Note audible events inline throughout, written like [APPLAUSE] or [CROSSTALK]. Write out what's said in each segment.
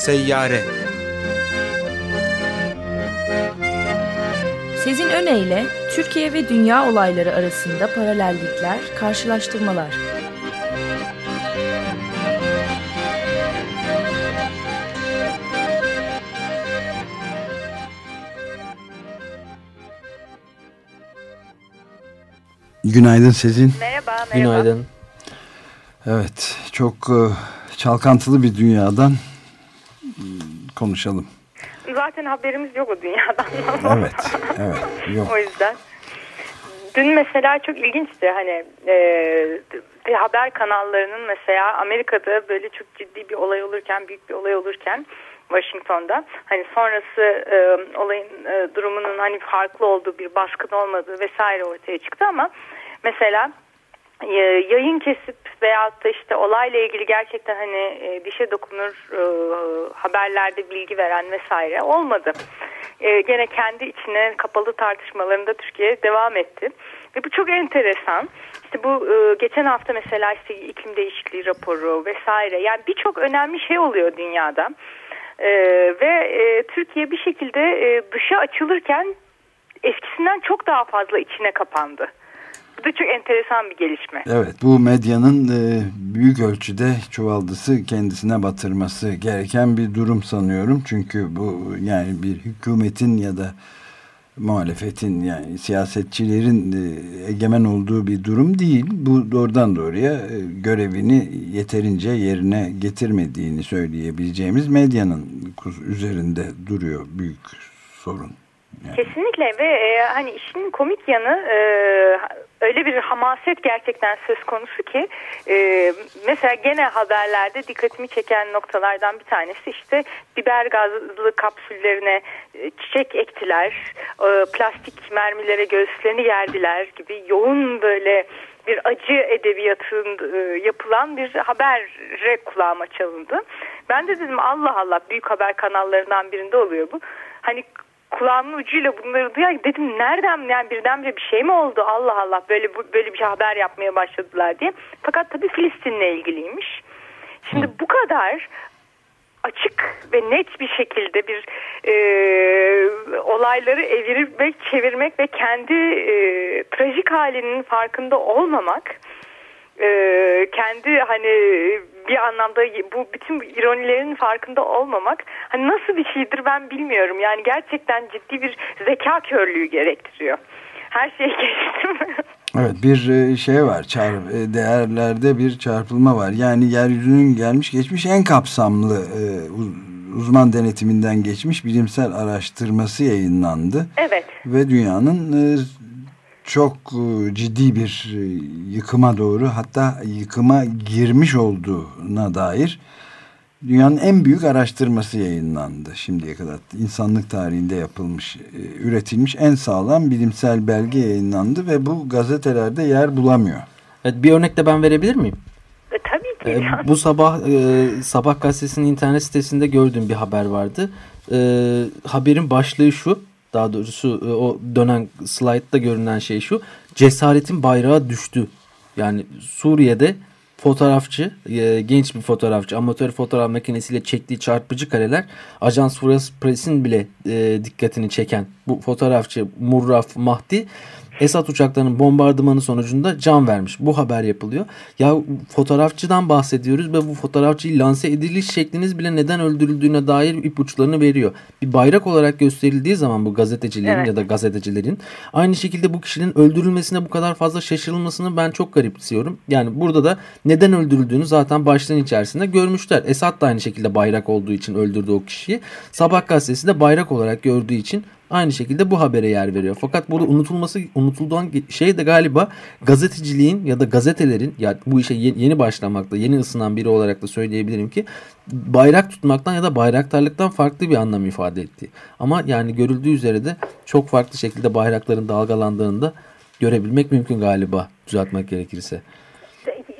Seyyare Sezin Öne Türkiye ve dünya olayları arasında paralellikler, karşılaştırmalar. Günaydın Sezin. Merhaba, merhaba. Günaydın. Evet, çok e, çalkantılı bir dünyadan konuşalım. Zaten haberimiz yok o dünyadan. [LAUGHS] Evet, evet. Yok. o yüzden. Dün mesela çok ilginçti hani e, haber kanallarının mesela Amerika'da böyle çok ciddi bir olay olurken büyük bir olay olurken Washington'da hani sonrası e, olayın e, durumunun hani farklı olduğu bir baskın olmadığı vesaire ortaya çıktı ama mesela yayın kesip veyahut da işte olayla ilgili gerçekten hani e, dişe dokunur e, haberlerde bilgi veren vesaire olmadı. E, gene kendi içine kapalı tartışmalarında Türkiye devam etti. Ve bu çok enteresan. İşte bu e, geçen hafta mesela işte iklim değişikliği raporu vesaire yani birçok önemli şey oluyor dünyada. E, ve e, Türkiye bir şekilde e, dışa açılırken eskisinden çok daha fazla içine kapandı. Bu da çok enteresan bir gelişme. Evet bu medyanın e, büyük ölçüde çuvaldısı kendisine batırması gereken bir durum sanıyorum. Çünkü bu yani bir hükümetin ya da muhalefetin yani siyasetçilerin e, egemen olduğu bir durum değil. Bu doğrudan doğruya e, görevini yeterince yerine getirmediğini söyleyebileceğimiz medyanın üzerinde duruyor büyük sorun. Yani. Kesinlikle ve e, hani işin komik yanı e, öyle bir hamaset gerçekten söz konusu ki e, mesela gene haberlerde dikkatimi çeken noktalardan bir tanesi işte biber gazlı kapsüllerine e, çiçek ektiler, e, plastik mermilere göğüslerini gerdiler gibi yoğun böyle bir acı edebiyatın e, yapılan bir habere kulağıma çalındı. Ben de dedim Allah Allah büyük haber kanallarından birinde oluyor bu. Hani kulağımın ucuyla bunları duyar dedim nereden yani birdenbire bir şey mi oldu Allah Allah böyle böyle bir haber yapmaya başladılar diye. Fakat tabii Filistin'le ilgiliymiş. Şimdi bu kadar açık ve net bir şekilde bir e, olayları evirmek, çevirmek ve kendi e, trajik halinin farkında olmamak e, kendi hani bir anlamda bu bütün ironilerin farkında olmamak hani nasıl bir şeydir ben bilmiyorum. Yani gerçekten ciddi bir zeka körlüğü gerektiriyor. Her şeyi [LAUGHS] geçtim. Evet bir e, şey var e, değerlerde bir çarpılma var. Yani yeryüzünün gelmiş geçmiş en kapsamlı e, uzman denetiminden geçmiş bilimsel araştırması yayınlandı. Evet. Ve dünyanın çok e, ciddi bir e, yıkıma doğru hatta yıkıma girmiş olduğuna dair dünyanın en büyük araştırması yayınlandı şimdiye kadar. insanlık tarihinde yapılmış, e, üretilmiş en sağlam bilimsel belge yayınlandı ve bu gazetelerde yer bulamıyor. Evet, bir örnek de ben verebilir miyim? E, tabii ki. E, bu sabah e, Sabah gazetesinin internet sitesinde gördüğüm bir haber vardı. E, haberin başlığı şu daha doğrusu e, o dönen slaytta görünen şey şu. Cesaretin bayrağı düştü. Yani Suriye'de fotoğrafçı, e, genç bir fotoğrafçı, amatör fotoğraf makinesiyle çektiği çarpıcı kareler Ajans France Press'in bile e, dikkatini çeken bu fotoğrafçı Murraf Mahdi Esad uçaklarının bombardımanı sonucunda can vermiş. Bu haber yapılıyor. Ya fotoğrafçıdan bahsediyoruz ve bu fotoğrafçıyı lanse ediliş şekliniz bile neden öldürüldüğüne dair ipuçlarını veriyor. Bir bayrak olarak gösterildiği zaman bu gazetecilerin evet. ya da gazetecilerin aynı şekilde bu kişinin öldürülmesine bu kadar fazla şaşırılmasını ben çok garipsiyorum. Yani burada da neden öldürüldüğünü zaten başlığın içerisinde görmüşler. Esad da aynı şekilde bayrak olduğu için öldürdü o kişiyi. Sabah gazetesi de bayrak olarak gördüğü için aynı şekilde bu habere yer veriyor. Fakat burada unutulması unutulan şey de galiba gazeteciliğin ya da gazetelerin ya bu işe yeni başlamakta, yeni ısınan biri olarak da söyleyebilirim ki bayrak tutmaktan ya da bayraktarlıktan farklı bir anlam ifade etti. Ama yani görüldüğü üzere de çok farklı şekilde bayrakların dalgalandığını da görebilmek mümkün galiba düzeltmek gerekirse.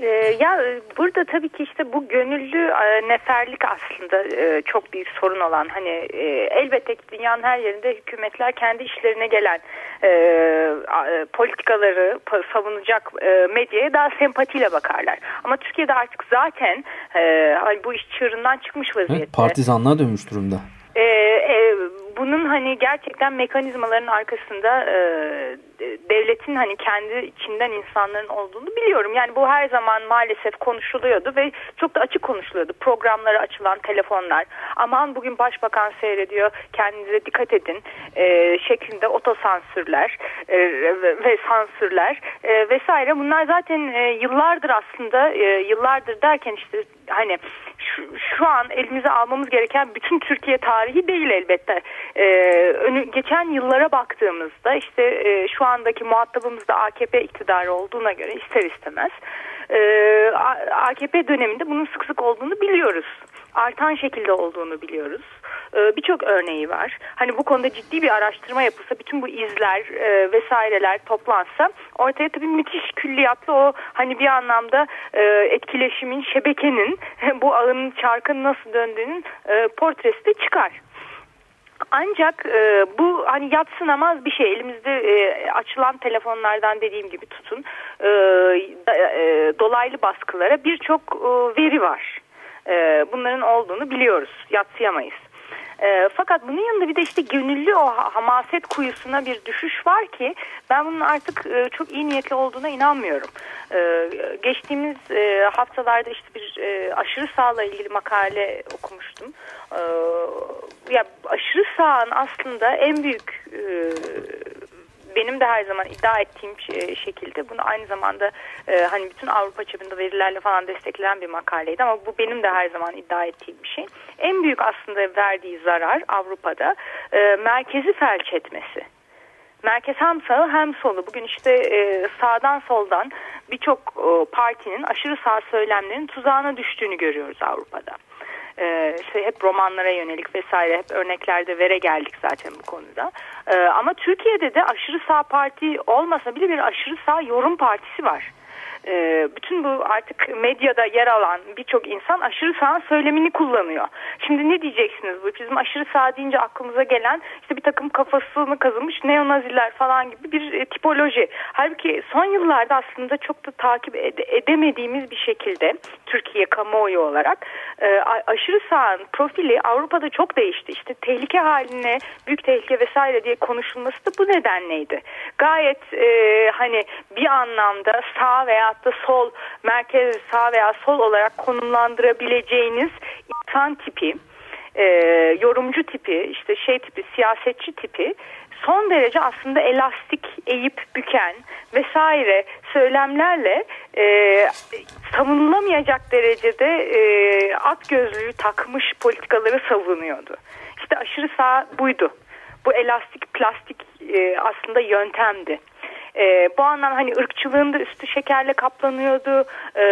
Ee, ya e, burada tabii ki işte bu gönüllü e, neferlik aslında e, çok büyük sorun olan hani elbette ki dünyanın her yerinde hükümetler kendi işlerine gelen politikaları savunacak medyaya daha sempatiyle bakarlar. Ama Türkiye'de artık zaten hani bu iş çığırından çıkmış vaziyette. Evet, partizanlığa dönmüş durumda. Ee, e, bunun hani gerçekten mekanizmaların arkasında e, devletin hani kendi içinden insanların olduğunu biliyorum. Yani bu her zaman maalesef konuşuluyordu ve çok da açık konuşuluyordu. Programlara açılan telefonlar. Aman bugün başbakan seyrediyor kendinize dikkat edin e, şeklinde otosansürler e, ve sansürler e, vesaire. Bunlar zaten e, yıllardır aslında e, yıllardır derken işte hani şu, şu an elimize almamız gereken bütün Türkiye tarihi değil elbette. Ee, önü, geçen yıllara baktığımızda işte e, şu andaki muhatabımız da AKP iktidarı olduğuna göre ister istemez e, AKP döneminde bunun sık sık olduğunu biliyoruz. Artan şekilde olduğunu biliyoruz. E, Birçok örneği var. Hani bu konuda ciddi bir araştırma yapılsa, bütün bu izler e, vesaireler toplansa ortaya tabii müthiş külliyatlı o hani bir anlamda e, etkileşimin, şebekenin, [LAUGHS] bu ağın çarkın nasıl döndüğünün e, portresi de çıkar. Ancak e, bu hani yatsınamaz bir şey. Elimizde e, açılan telefonlardan dediğim gibi tutun e, e, dolaylı baskılara birçok e, veri var. E, bunların olduğunu biliyoruz. Yatsıyamayız. E, fakat bunun yanında bir de işte gönüllü o hamaset kuyusuna bir düşüş var ki ben bunun artık e, çok iyi niyetli olduğuna inanmıyorum. E, geçtiğimiz e, haftalarda işte bir e, aşırı sağla ilgili makale okumuştum. E, ya aşırı sağın aslında en büyük e, benim de her zaman iddia ettiğim şekilde bunu aynı zamanda e, hani bütün Avrupa çapında verilerle falan desteklenen bir makaleydi ama bu benim de her zaman iddia ettiğim bir şey. En büyük aslında verdiği zarar Avrupa'da e, merkezi felç etmesi. Merkez hem sağı hem solu. Bugün işte e, sağdan soldan birçok e, partinin aşırı sağ söylemlerin tuzağına düştüğünü görüyoruz Avrupa'da e, işte hep romanlara yönelik vesaire hep örneklerde vere geldik zaten bu konuda. E, ama Türkiye'de de aşırı sağ parti olmasa bile bir aşırı sağ yorum partisi var e, bütün bu artık medyada yer alan birçok insan aşırı sağ söylemini kullanıyor. Şimdi ne diyeceksiniz bu? Bizim aşırı sağ deyince aklımıza gelen işte bir takım kafasını kazımış neonaziler falan gibi bir e, tipoloji. Halbuki son yıllarda aslında çok da takip ede edemediğimiz bir şekilde Türkiye kamuoyu olarak e, aşırı sağın profili Avrupa'da çok değişti. İşte tehlike haline, büyük tehlike vesaire diye konuşulması da bu nedenleydi. Gayet e, hani bir anlamda sağ veya veyahut sol, merkez sağ veya sol olarak konumlandırabileceğiniz insan tipi, e, yorumcu tipi, işte şey tipi, siyasetçi tipi son derece aslında elastik, eğip büken vesaire söylemlerle e, savunulamayacak derecede e, at gözlüğü takmış politikaları savunuyordu. İşte aşırı sağ buydu. Bu elastik plastik e, aslında yöntemdi. E, bu anlam hani ırkçılığın da üstü şekerle kaplanıyordu. E,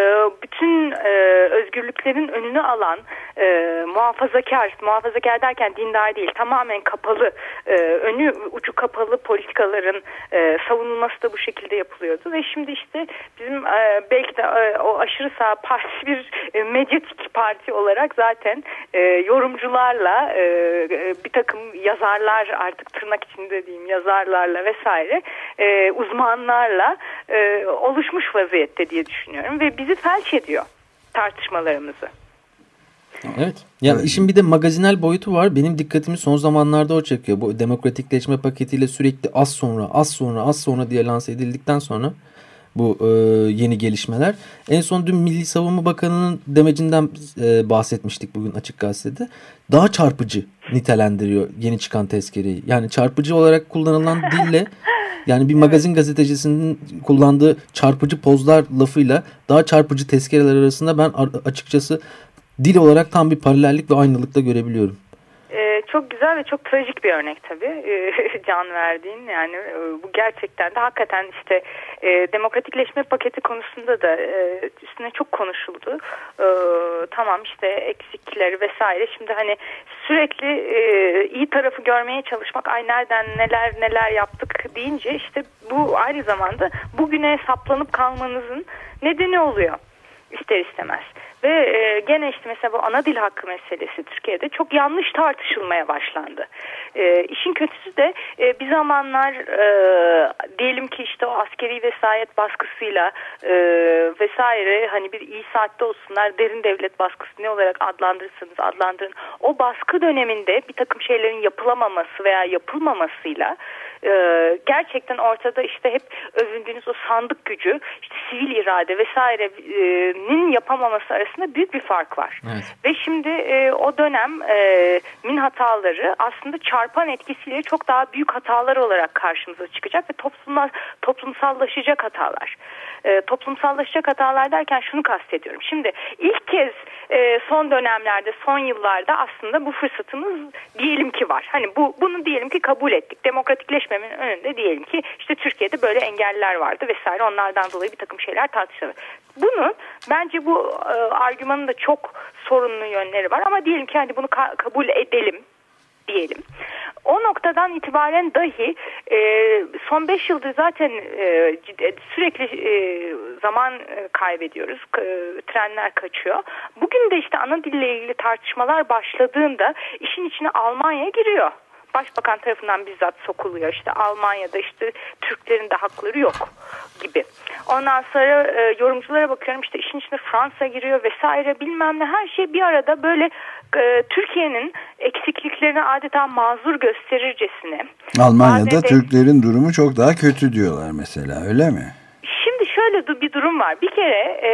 bütün e, özgürlüklerin önünü alan e, muhafazakar, muhafazakar derken dindar değil tamamen kapalı, e, önü ucu kapalı politikaların e, savunulması da bu şekilde yapılıyordu. Ve şimdi işte bizim e, belki de e, o aşırı sağ parti bir e, medyatik parti olarak zaten e, yorumcularla e, e, bir takım yazarlar artık tırnak içinde diyeyim yazarlarla vesaire e, uzmanlarla e, oluşmuş vaziyette diye düşünüyorum ve bizi felç ediyor tartışmalarımızı. Evet. Ya evet. işin bir de magazinel boyutu var. Benim dikkatimi son zamanlarda o çekiyor. Bu demokratikleşme paketiyle sürekli az sonra, az sonra, az sonra diye lanse edildikten sonra bu e, yeni gelişmeler. En son dün Milli Savunma Bakanı'nın demecinden e, bahsetmiştik bugün Açık Gazete'de. Daha çarpıcı nitelendiriyor yeni çıkan tezkereyi. Yani çarpıcı olarak kullanılan dille [LAUGHS] yani bir magazin gazetecisinin kullandığı çarpıcı pozlar lafıyla daha çarpıcı tezkereler arasında ben açıkçası dil olarak tam bir paralellik ve aynılıkta görebiliyorum güzel ve çok trajik bir örnek tabii e, [LAUGHS] can verdiğin yani e, bu gerçekten de hakikaten işte e, demokratikleşme paketi konusunda da üstüne çok konuşuldu tamam işte eksikleri vesaire şimdi hani sürekli iyi tarafı görmeye çalışmak ay nereden neler neler yaptık deyince işte bu aynı zamanda bugüne saplanıp kalmanızın nedeni oluyor. ister istemez. Ve e, gene işte mesela bu ana dil hakkı meselesi Türkiye'de çok yanlış tartışılmaya başlandı. E, işin kötüsü de e, bir zamanlar e, diyelim ki işte o askeri vesayet baskısıyla e, vesaire hani bir iyi saatte olsunlar derin devlet baskısı ne olarak adlandırırsanız adlandırın. O baskı döneminde bir takım şeylerin yapılamaması veya yapılmamasıyla e, gerçekten ortada işte hep övündüğünüz o sandık gücü, işte sivil irade vesairenin yapamaması arasında büyük bir fark var. Evet. Ve şimdi e, o dönem e, min hataları aslında çarpan etkisiyle çok daha büyük hatalar olarak karşımıza çıkacak ve toplumlar toplumsallaşacak hatalar. E, toplumsallaşacak hatalar derken şunu kastediyorum. Şimdi ilk kez e, son dönemlerde, son yıllarda aslında bu fırsatımız diyelim ki var. Hani bu bunu diyelim ki kabul ettik. Demokratikleşmemin önünde diyelim ki işte Türkiye'de böyle engeller vardı vesaire. Onlardan dolayı bir takım şeyler tartışılır. Bunun bence bu e, argümanın da çok sorunlu yönleri var ama diyelim ki hani bunu ka kabul edelim diyelim. O noktadan itibaren dahi e, son 5 yıldır zaten e, sürekli e, zaman e, kaybediyoruz. E, trenler kaçıyor. Bugün de işte ana dille ilgili tartışmalar başladığında işin içine Almanya giriyor başbakan tarafından bizzat sokuluyor. İşte Almanya'da işte Türklerin de hakları yok gibi. Ondan sonra e, yorumculara bakıyorum işte işin içine Fransa giriyor vesaire bilmem ne her şey bir arada böyle e, Türkiye'nin eksikliklerini adeta mazur gösterircesine. Almanya'da Türklerin durumu çok daha kötü diyorlar mesela öyle mi? Şöyle bir durum var. Bir kere e,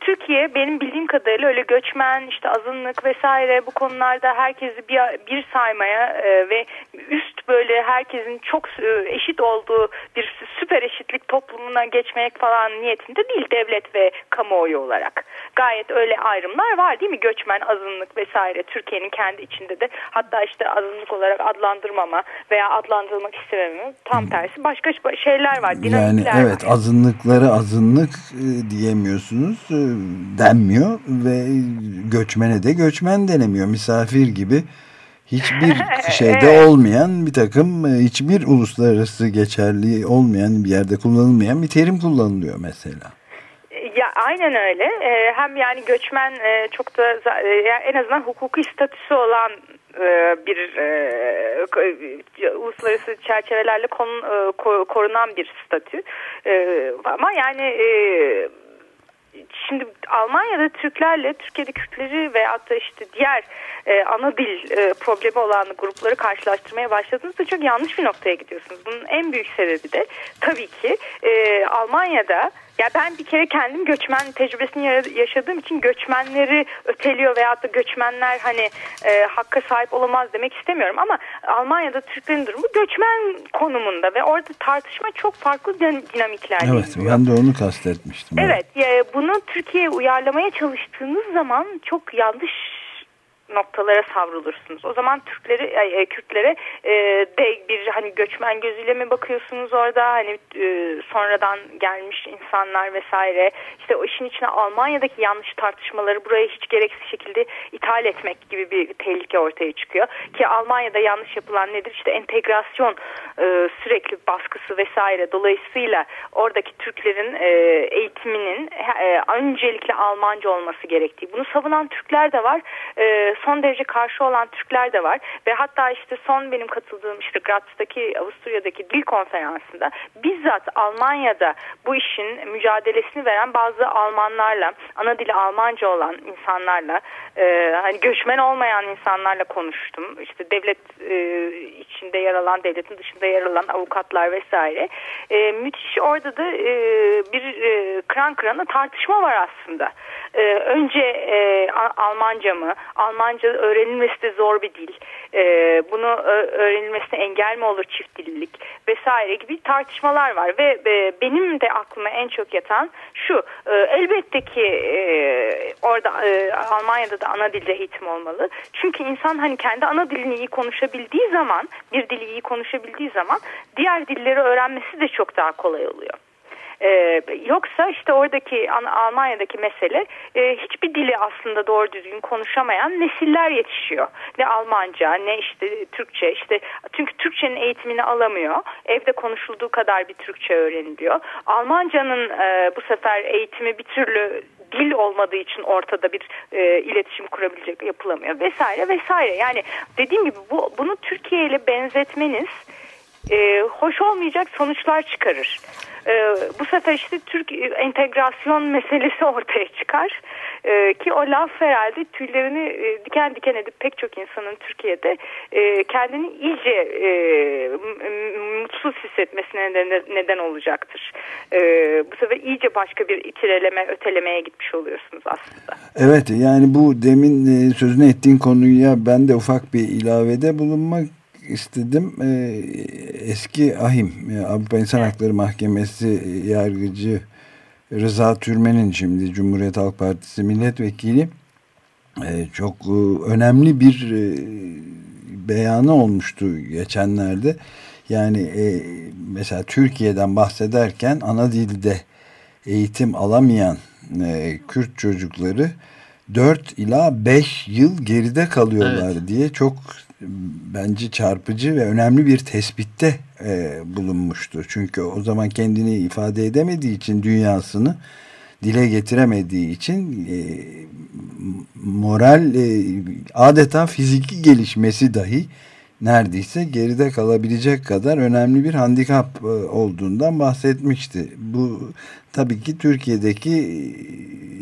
Türkiye benim bildiğim kadarıyla öyle göçmen, işte azınlık vesaire bu konularda herkesi bir, bir saymaya e, ve üst böyle herkesin çok e, eşit olduğu bir süper eşitlik toplumuna geçmek falan niyetinde değil devlet ve kamuoyu olarak. Gayet öyle ayrımlar var değil mi? Göçmen, azınlık vesaire Türkiye'nin kendi içinde de hatta işte azınlık olarak adlandırmama veya adlandırılmak istememi tam tersi başka şeyler var. Yani evet var. azınlıkları azınlık e, diyemiyorsunuz e, denmiyor ve göçmene de göçmen denemiyor misafir gibi hiçbir [LAUGHS] şeyde evet. olmayan bir takım e, hiçbir uluslararası geçerli olmayan bir yerde kullanılmayan bir terim kullanılıyor mesela. Ya aynen öyle. Hem yani göçmen çok da en azından hukuki statüsü olan bir e, uluslararası çerçevelerle kon, e, korunan bir statü. E, ama yani e, şimdi Almanya'da Türklerle Türkiye'de Kürtleri ve hatta işte diğer e, ana dil e, problemi olan grupları karşılaştırmaya başladığınızda çok yanlış bir noktaya gidiyorsunuz. Bunun en büyük sebebi de tabii ki e, Almanya'da ya ben bir kere kendim göçmen tecrübesini yaşadığım için göçmenleri öteliyor veyahut da göçmenler hani e, hakka sahip olamaz demek istemiyorum ama Almanya'da Türklerin durumu göçmen konumunda ve orada tartışma çok farklı dinamikler. Evet ben de onu kastetmiştim. Evet, evet. bunu Türkiye'ye uyarlamaya çalıştığınız zaman çok yanlış noktalara savrulursunuz. O zaman Türkleri, e, Kürtlere e, de bir hani göçmen gözüyle mi bakıyorsunuz orada? Hani e, sonradan gelmiş insanlar vesaire. İşte o işin içine Almanya'daki yanlış tartışmaları buraya hiç gereksiz şekilde ithal etmek gibi bir tehlike ortaya çıkıyor. Ki Almanya'da yanlış yapılan nedir? İşte entegrasyon e, sürekli baskısı vesaire. Dolayısıyla oradaki Türklerin e, eğitiminin e, öncelikle Almanca olması gerektiği. Bunu savunan Türkler de var. E, son derece karşı olan Türkler de var ve hatta işte son benim katıldığım işte Graz'taki Avusturya'daki dil konferansında bizzat Almanya'da bu işin mücadelesini veren bazı Almanlarla ana dili Almanca olan insanlarla e, hani göçmen olmayan insanlarla konuştum. İşte devlet e, içinde yer alan devletin dışında yer alan avukatlar vesaire. E, müthiş orada da e, bir e, kran kırana tartışma var aslında. E, önce e, Almanca mı? Almanca öğrenilmesi de zor bir dil. E, bunu öğrenilmesine engel mi olur çift dillilik vesaire gibi tartışmalar var ve e, benim de aklıma en çok yatan şu e, elbette ki e, orada e, Almanya'da da ana dilde eğitim olmalı. Çünkü insan hani kendi ana dilini iyi konuşabildiği zaman bir dili iyi konuşabildiği zaman diğer dilleri öğrenmesi de çok daha kolay oluyor. Ee, yoksa işte oradaki Almanya'daki mesele e, hiçbir dili aslında doğru düzgün konuşamayan nesiller yetişiyor. Ne Almanca ne işte Türkçe işte çünkü Türkçenin eğitimini alamıyor. Evde konuşulduğu kadar bir Türkçe öğreniliyor. Almanca'nın e, bu sefer eğitimi bir türlü dil olmadığı için ortada bir e, iletişim kurabilecek yapılamıyor vesaire vesaire. Yani dediğim gibi bu bunu Türkiye ile benzetmeniz e, hoş olmayacak sonuçlar çıkarır. E, bu sefer işte Türk entegrasyon meselesi [LAUGHS] ortaya çıkar. E, ki o laf herhalde tüylerini e, diken diken edip pek çok insanın Türkiye'de e, kendini iyice e, mutsuz hissetmesine neden, neden olacaktır. E, bu sefer iyice başka bir itireleme, ötelemeye gitmiş oluyorsunuz aslında. Evet yani bu demin e, sözünü ettiğin konuya ben de ufak bir ilavede bulunmak istedim. Ee, eski AHİM, Avrupa İnsan Hakları Mahkemesi yargıcı Rıza Türmen'in şimdi Cumhuriyet Halk Partisi milletvekili e, çok e, önemli bir e, beyanı olmuştu geçenlerde. Yani mesela Türkiye'den bahsederken ana dilde eğitim alamayan Kürt çocukları 4 ila 5 yıl geride kalıyorlar evet. diye çok bence çarpıcı ve önemli bir tespitte e, bulunmuştu. Çünkü o zaman kendini ifade edemediği için dünyasını dile getiremediği için e, moral e, adeta fiziki gelişmesi dahi neredeyse geride kalabilecek kadar önemli bir handikap e, olduğundan bahsetmişti. Bu tabii ki Türkiye'deki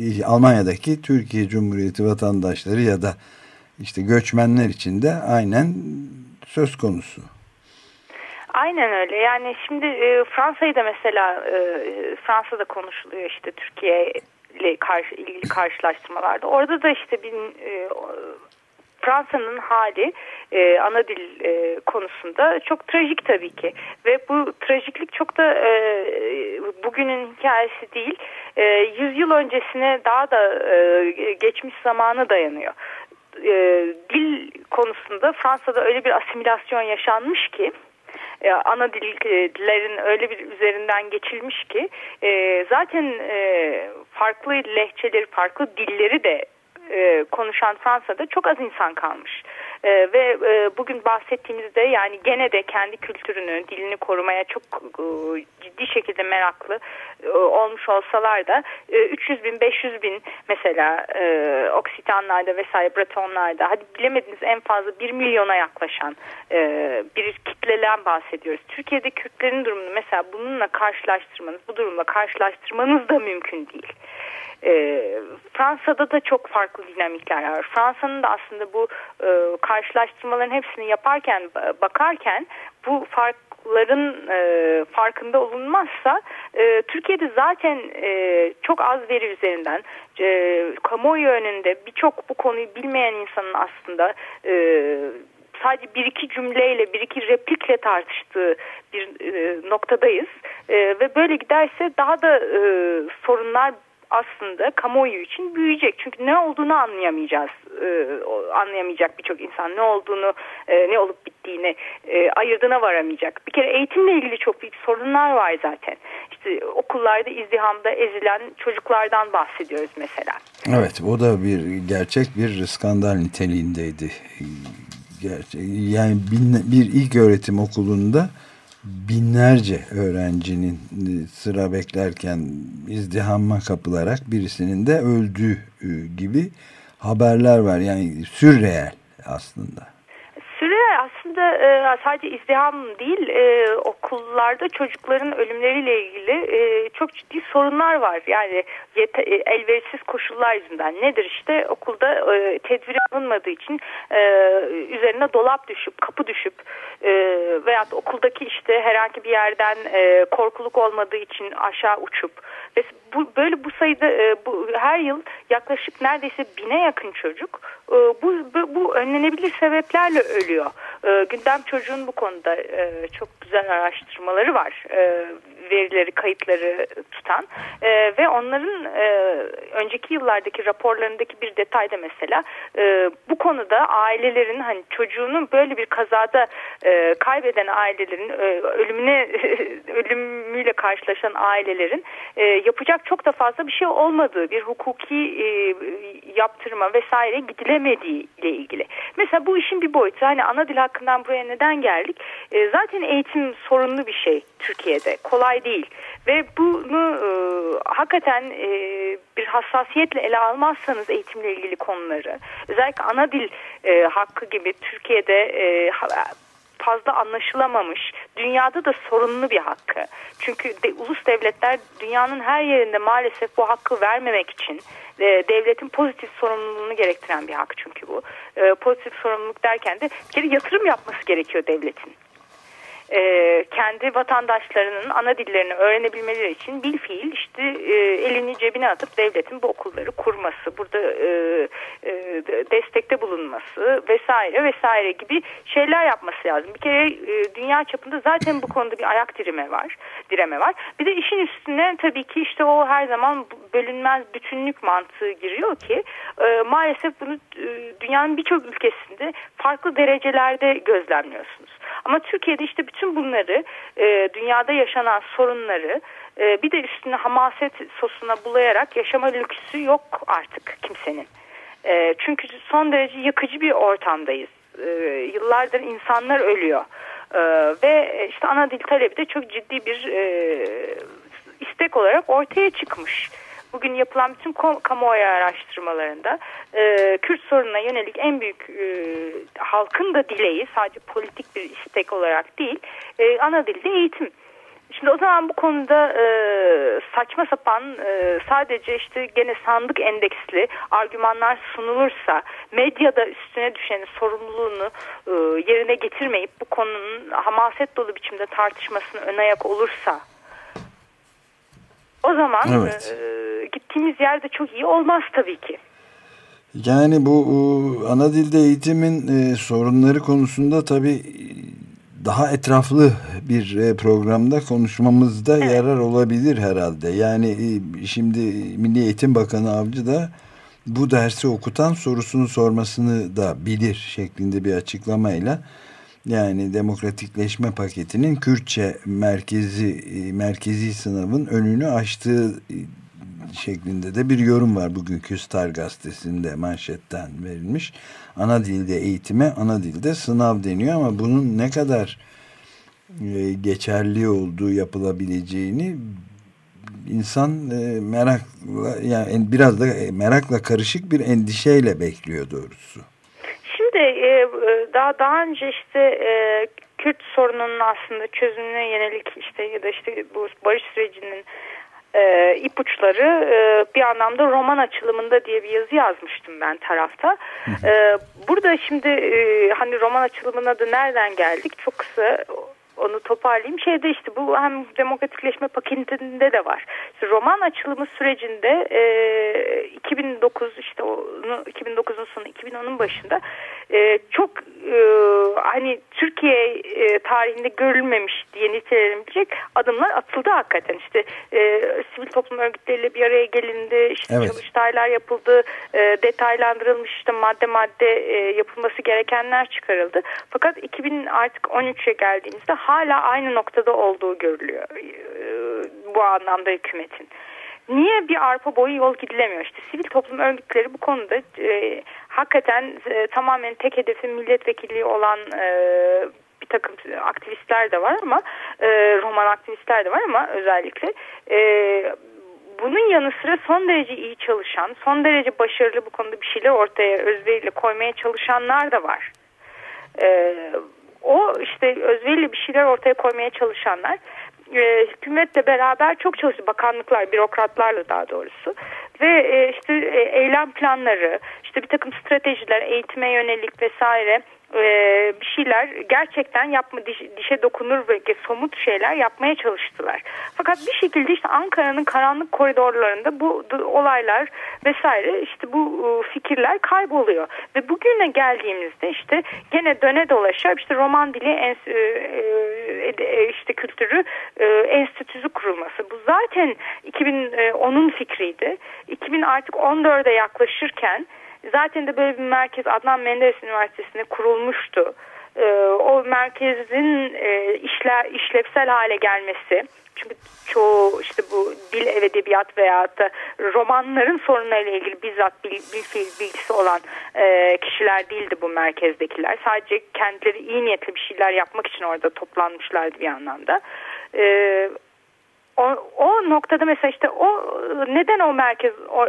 e, Almanya'daki Türkiye Cumhuriyeti vatandaşları ya da işte göçmenler için de aynen söz konusu. Aynen öyle. Yani şimdi e, Fransa'yı da mesela e, Fransa'da konuşuluyor işte Türkiye ile karşı, ilgili karşılaştırmalarda. Orada da işte bir e, Fransa'nın hali e, ana dil e, konusunda çok trajik tabii ki ve bu trajiklik çok da e, bugünün hikayesi değil e, yüzyıl öncesine daha da e, geçmiş zamana dayanıyor e, dil konusunda Fransa'da öyle bir asimilasyon yaşanmış ki e, ana dillerin öyle bir üzerinden geçilmiş ki e, zaten e, farklı lehçeleri, farklı dilleri de e, konuşan Fransa'da çok az insan kalmış. E, ve e, bugün bahsettiğimizde yani gene de kendi kültürünü, dilini korumaya çok e, ciddi şekilde meraklı e, olmuş olsalar da e, 300 bin, 500 bin mesela e, Oksitanlarda vesaire Bretonlarda hadi bilemediniz en fazla 1 milyona yaklaşan e, bir kitleden bahsediyoruz. Türkiye'de Kürtlerin durumunu mesela bununla karşılaştırmanız, bu durumla karşılaştırmanız da mümkün değil. E, Fransa'da da çok farklı dinamikler var. Fransa'nın da aslında bu e, karşılaştırmaların hepsini yaparken bakarken bu farkların e, farkında olunmazsa e, Türkiye'de zaten e, çok az veri üzerinden e, kamuoyu önünde birçok bu konuyu bilmeyen insanın aslında e, sadece bir iki cümleyle bir iki replikle tartıştığı bir e, noktadayız e, ve böyle giderse daha da e, sorunlar aslında kamuoyu için büyüyecek. Çünkü ne olduğunu anlayamayacağız. E, anlayamayacak birçok insan ne olduğunu, e, ne olup bittiğini e, ayırdına varamayacak. Bir kere eğitimle ilgili çok büyük sorunlar var zaten. İşte okullarda izdihamda ezilen çocuklardan bahsediyoruz mesela. Evet o da bir gerçek bir skandal niteliğindeydi. Gerçek, yani bir ilk öğretim okulunda binlerce öğrencinin e, sıra beklerken izdihama kapılarak birisinin de öldüğü e, gibi haberler var. Yani sürreel aslında. Sürreel aslında e, sadece izdiham değil okullarda çocukların ölümleriyle ilgili çok ciddi sorunlar var. Yani elverişsiz koşullar yüzünden nedir işte okulda tedbir alınmadığı için üzerine dolap düşüp kapı düşüp veyahut okuldaki işte herhangi bir yerden e, korkuluk olmadığı için aşağı uçup ve bu böyle bu sayıda e, bu her yıl yaklaşık neredeyse bine yakın çocuk e, bu, bu bu önlenebilir sebeplerle ölüyor. E, gündem çocuğun bu konuda e, çok güzel araştırmaları var. E, verileri, kayıtları tutan e, ve onların e, önceki yıllardaki raporlarındaki bir detayda mesela e, bu konuda ailelerin hani çocuğunun böyle bir kazada e, kaybeden ailelerin e, ölümüne [LAUGHS] ölümüyle karşılaşan ailelerin e, yapacak çok da fazla bir şey olmadığı bir hukuki e, yaptırma vesaire gidilemediği ile ilgili. Mesela bu işin bir boyutu hani ana dil hakkından buraya neden geldik? E, zaten eğitim sorunlu bir şey Türkiye'de. Kolay değil. Ve bunu e, hakikaten e, bir hassasiyetle ele almazsanız eğitimle ilgili konuları, özellikle ana dil e, hakkı gibi Türkiye'de e, fazla anlaşılamamış, dünyada da sorunlu bir hakkı. Çünkü de, ulus devletler dünyanın her yerinde maalesef bu hakkı vermemek için e, devletin pozitif sorumluluğunu gerektiren bir hak çünkü bu. E, pozitif sorumluluk derken de bir kere yatırım yapması gerekiyor devletin e, kendi vatandaşlarının ana dillerini öğrenebilmeleri için bil fiil işte e, elini cebine atıp devletin bu okulları kurması, burada e, e, destekte bulunması vesaire vesaire gibi şeyler yapması lazım. Bir kere e, dünya çapında zaten bu konuda bir ayak direme var, direme var. Bir de işin üstüne tabii ki işte o her zaman bölünmez bütünlük mantığı giriyor ki e, maalesef bunu e, dünyanın birçok ülkesinde farklı derecelerde gözlemliyorsunuz. Ama Türkiye'de işte bütün bunları e, dünyada yaşanan sorunları e, bir de üstüne hamaset sosuna bulayarak yaşama lüksü yok artık kimsenin. E, çünkü son derece yakıcı bir ortamdayız. E, yıllardır insanlar ölüyor. E, ve işte ana dil talebi de çok ciddi bir e, istek olarak ortaya çıkmış. Bugün yapılan bütün kamuoyu araştırmalarında e, Kürt sorununa yönelik en büyük e, halkın da dileği sadece politik bir istek olarak değil e, ana dilde eğitim. Şimdi o zaman bu konuda e, saçma sapan e, sadece işte gene sandık endeksli argümanlar sunulursa medyada üstüne düşeni sorumluluğunu e, yerine getirmeyip bu konunun hamaset dolu biçimde tartışmasını ön ayak olursa o zaman evet. e, gittiğimiz yerde çok iyi olmaz tabii ki. Yani bu ana dilde eğitimin e, sorunları konusunda tabii daha etraflı bir e, programda konuşmamızda evet. yarar olabilir herhalde. Yani e, şimdi Milli Eğitim Bakanı Avcı da bu dersi okutan sorusunu sormasını da bilir şeklinde bir açıklamayla yani demokratikleşme paketinin Kürtçe merkezi e, merkezi sınavın önünü açtığı e, şeklinde de bir yorum var bugünkü Star gazetesinde manşetten verilmiş. Ana dilde eğitime, ana dilde sınav deniyor ama bunun ne kadar e, geçerli olduğu yapılabileceğini insan merakla yani biraz da merakla karışık bir endişeyle bekliyor doğrusu. E, daha daha önce işte e, Kürt sorununun aslında çözümüne yönelik işte ya da işte bu barış sürecinin e, ipuçları e, bir anlamda roman açılımında diye bir yazı yazmıştım ben tarafta. E, burada şimdi e, hani roman açılımına da nereden geldik çok kısa onu toparlayayım. Şeyde işte bu hem demokratikleşme paketinde de var. İşte roman açılımı sürecinde e, 2009 işte onu 2009'un sonu 2010'un başında e, çok e, hani Türkiye e, tarihinde görülmemiş diye nitelenebilecek adımlar atıldı hakikaten. İşte e, sivil toplum örgütleriyle bir araya gelindi, işte evet. çalıştaylar yapıldı, e, detaylandırılmış işte madde madde e, yapılması gerekenler çıkarıldı. Fakat 2000 artık 13'e geldiğimizde hala aynı noktada olduğu görülüyor e, bu anlamda hükümetin. Niye bir arpa boyu yol gidilemiyor? İşte sivil toplum örgütleri bu konuda e, hakikaten e, tamamen tek hedefi milletvekilliği olan e, bir takım aktivistler de var ama e, roman aktivistler de var ama özellikle e, bunun yanı sıra son derece iyi çalışan, son derece başarılı bu konuda bir şeyler ortaya özveriyle koymaya çalışanlar da var. E, o işte özveriyle bir şeyler ortaya koymaya çalışanlar e, hükümetle beraber çok çalışıyor. Bakanlıklar, bürokratlarla daha doğrusu. Ve e, işte e, eylem planları, işte bir takım stratejiler, eğitime yönelik vesaire e, bir şeyler gerçekten yapma diş, dişe dokunur ve somut şeyler yapmaya çalıştılar. Fakat bir şekilde işte Ankara'nın karanlık koridorlarında bu olaylar vesaire işte bu e, fikirler kayboluyor ve bugüne geldiğimizde işte gene döne dolaşa işte roman dili en, e, e, işte kültürü e, enstitüsü kurulması. Bu zaten 2010'un fikriydi. 2000 artık 14'e yaklaşırken Zaten de böyle bir merkez Adnan Menderes Üniversitesi'nde kurulmuştu. Ee, o merkezin e, işle, işlevsel hale gelmesi çünkü çoğu işte bu dil ev edebiyat veya da romanların sorunlarıyla ilgili bizzat bil, bil, bilgisi olan e, kişiler değildi bu merkezdekiler. Sadece kendileri iyi niyetli bir şeyler yapmak için orada toplanmışlardı bir anlamda. E, o, o noktada mesela işte o neden o merkez o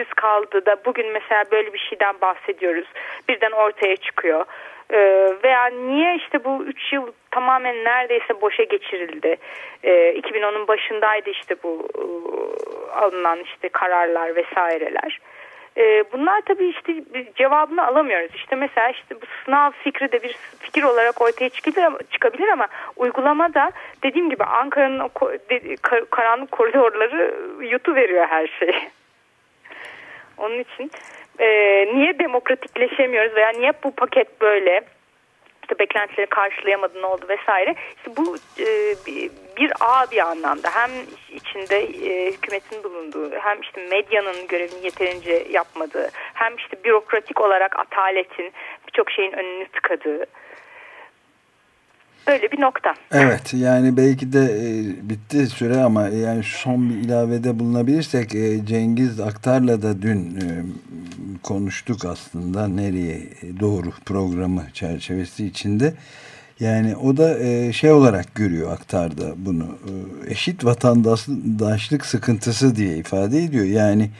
işlevsiz kaldı da bugün mesela böyle bir şeyden bahsediyoruz. Birden ortaya çıkıyor. Ee, veya niye işte bu 3 yıl tamamen neredeyse boşa geçirildi. Ee, 2010'un başındaydı işte bu e, alınan işte kararlar vesaireler. Ee, bunlar tabii işte cevabını alamıyoruz. İşte mesela işte bu sınav fikri de bir fikir olarak ortaya çıkabilir ama, çıkabilir ama uygulamada dediğim gibi Ankara'nın o karanlık koridorları yutu veriyor her şeyi. Onun için e, niye demokratikleşemiyoruz veya niye bu paket böyle işte beklentileri karşılayamadı ne oldu vesaire. İşte bu e, bir ağ bir anlamda hem içinde e, hükümetin bulunduğu hem işte medyanın görevini yeterince yapmadığı hem işte bürokratik olarak ataletin birçok şeyin önünü tıkadığı Böyle bir nokta. Evet yani belki de e, bitti süre ama yani son bir ilavede bulunabilirsek e, Cengiz Aktar'la da dün e, konuştuk aslında nereye doğru programı çerçevesi içinde. Yani o da e, şey olarak görüyor aktarda bunu e, eşit vatandaşlık sıkıntısı diye ifade ediyor. Yani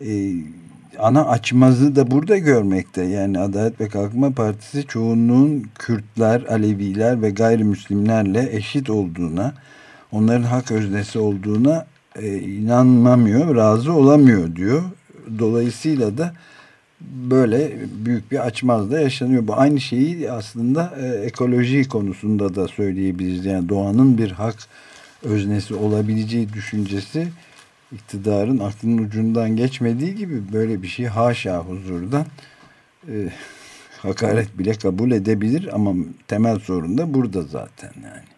e, ana açmazı da burada görmekte. Yani Adalet ve Kalkınma Partisi çoğunluğun Kürtler, Aleviler ve gayrimüslimlerle eşit olduğuna, onların hak öznesi olduğuna e, inanmamıyor, razı olamıyor diyor. Dolayısıyla da böyle büyük bir açmaz da yaşanıyor. Bu aynı şeyi aslında e, ekoloji konusunda da söyleyebiliriz. Yani doğanın bir hak öznesi olabileceği düşüncesi iktidarın aklının ucundan geçmediği gibi böyle bir şey haşa huzurdan e, hakaret bile kabul edebilir ama temel sorun da burada zaten yani.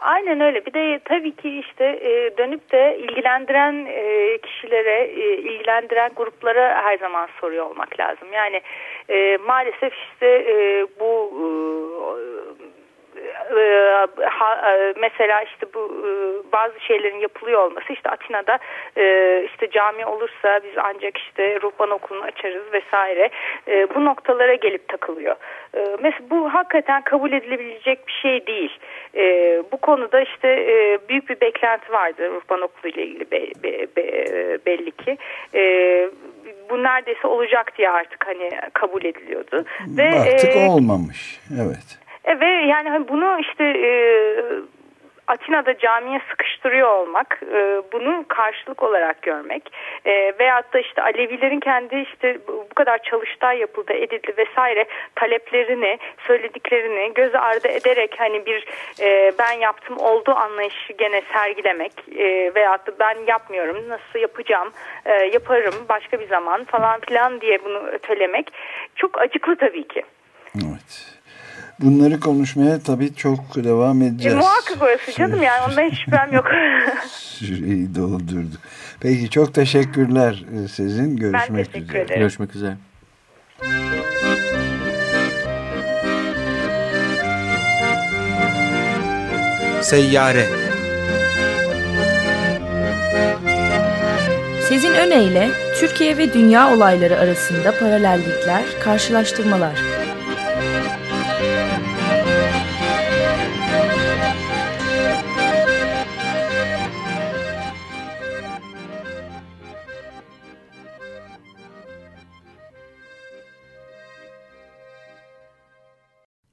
Aynen öyle. Bir de tabii ki işte e, dönüp de ilgilendiren e, kişilere, e, ilgilendiren gruplara her zaman soruyor olmak lazım. Yani maalesef işte bu e, ha, e, mesela işte bu e, bazı şeylerin yapılıyor olması işte Atina'da e, işte cami olursa biz ancak işte ruhban okulunu açarız vesaire e, bu noktalara gelip takılıyor. E, mesela bu hakikaten kabul edilebilecek bir şey değil. E, bu konuda işte e, büyük bir beklenti vardı ruhban okulu ile ilgili be, be, be, belli ki. E, bu neredeyse olacak diye artık hani kabul ediliyordu. Ve, Baktık e, olmamış. Evet. E, ve yani hani bunu işte e, Atina'da camiye sıkıştırıyor olmak, e, bunu karşılık olarak görmek e, veyahut da işte Alevilerin kendi işte bu kadar çalıştay yapıldı, edildi vesaire taleplerini, söylediklerini göz ardı ederek hani bir e, ben yaptım oldu anlayışı gene sergilemek e, veyahut da ben yapmıyorum, nasıl yapacağım, e, yaparım başka bir zaman falan filan diye bunu ötelemek çok acıklı tabii ki. Evet. Bunları konuşmaya tabii çok devam edeceğiz. E, muhakkak orası canım yani ondan hiç şüphem yok. [LAUGHS] Süreyi doldurduk. Peki çok teşekkürler e, sizin. Görüşmek ben teşekkür üzere. Ederim. Görüşmek üzere. Seyyare Sizin öneyle Türkiye ve dünya olayları arasında paralellikler, karşılaştırmalar.